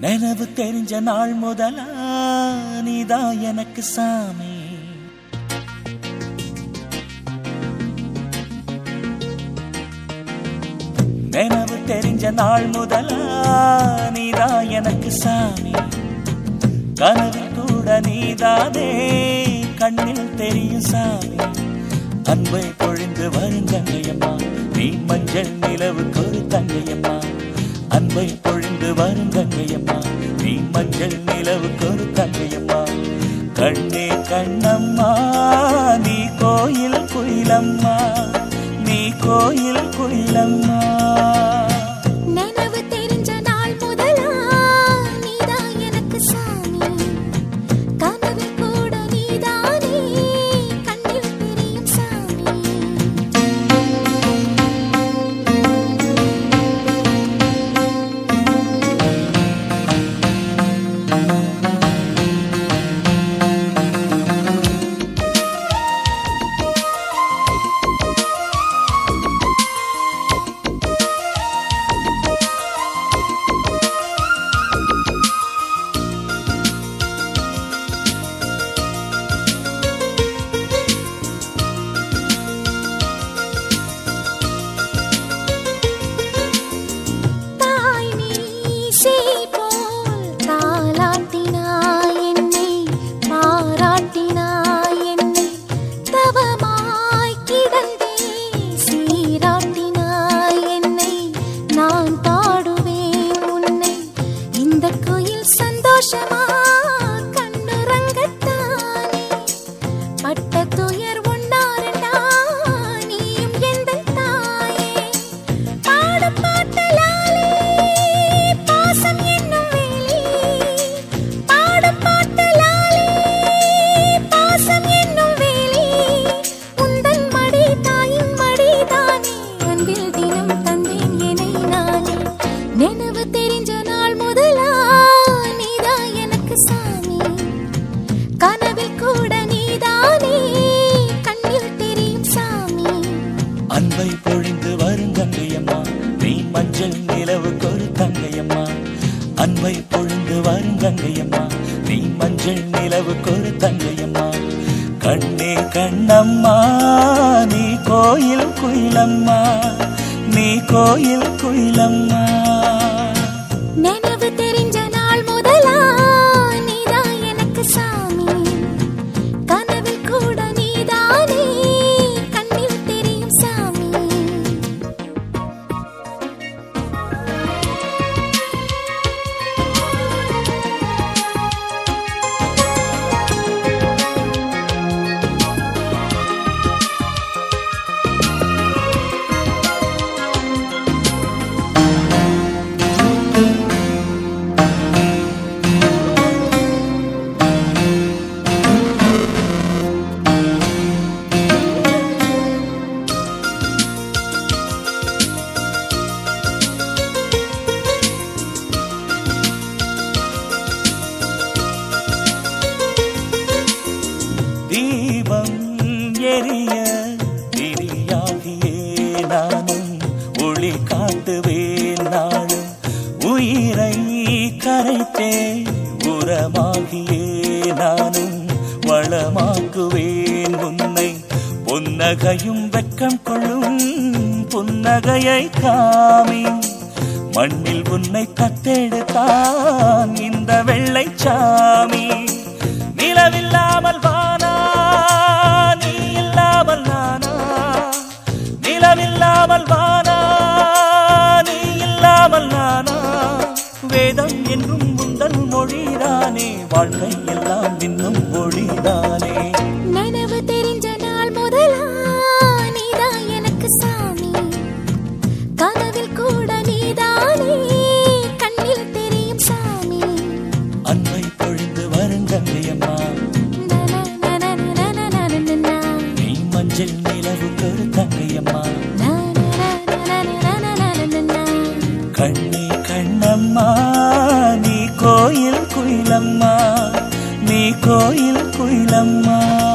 நினைவு தெரிஞ்ச நாள் முதலா நீதான் எனக்கு சாமி. நினைவு தெரிஞ்ச நாள் முதலா நீதான் எனக்கு சாமி. கனவில் கூட நீதானே கண்ணில் தெரியும் சாமி. அன்பை பொழிந்து வருந்தங்கையம்மா நீ மஞ்சள் நிலவுக்கு ஒரு தங்கையம்மா அன்பை கொண்டு வரும் தங்கையம்மா நீ மஞ்சள் நிலவுக்கு ஒரு தங்கையம்மா கண்ணே கண்ணம்மா நீ கோயில் குயிலம்மா. நீ கோயில் குயிலம்மா. அன்பை பொழிந்து வரும் தங்கையம்மா நீ மஞ்சள் நிலவுக்கு ஒரு தங்கையம்மா அன்பை பொழிந்து வரும் தங்கையம்மா நீ மஞ்சள் நிலவுக்கு ஒரு தங்கையம்மா கண்ணே கண்ணம்மா நீ கோயில் குயிலம்மா. நீ கோயில் குயிலம்மா. நினைவு ஒளி காட்டுவேன் நாளும் உயிரை கரைத்தே உரமாகியே நானும் வளமாக்குவேன் உன்னை. புன்னகையும் வெக்கம் கொள்ளும் புன்னகையை காமி. மண்ணில் உன்னை தத்தெடுத்தான் இந்த வெள்ளை சாமி. நிலவில்லாமல் வானா நீ இல்லாமல் நானா? நிலவில்லாமல் வானா தானே வாழ்க்கை எல்லாம் இன்னும் ஒளிதானே. நனவு தெரிஞ்ச நாள் முதலா நீதான் எனக்கு சாமி. கனவில் கூட நீதானே கண்ணில் தெரியும் சாமி. அன்பை பொழிந்து வருங்கல்லே அம்மா நீ மஞ்சள் நிலவு கருத்தங்கையம்மா கோயில் குயிலம்மா.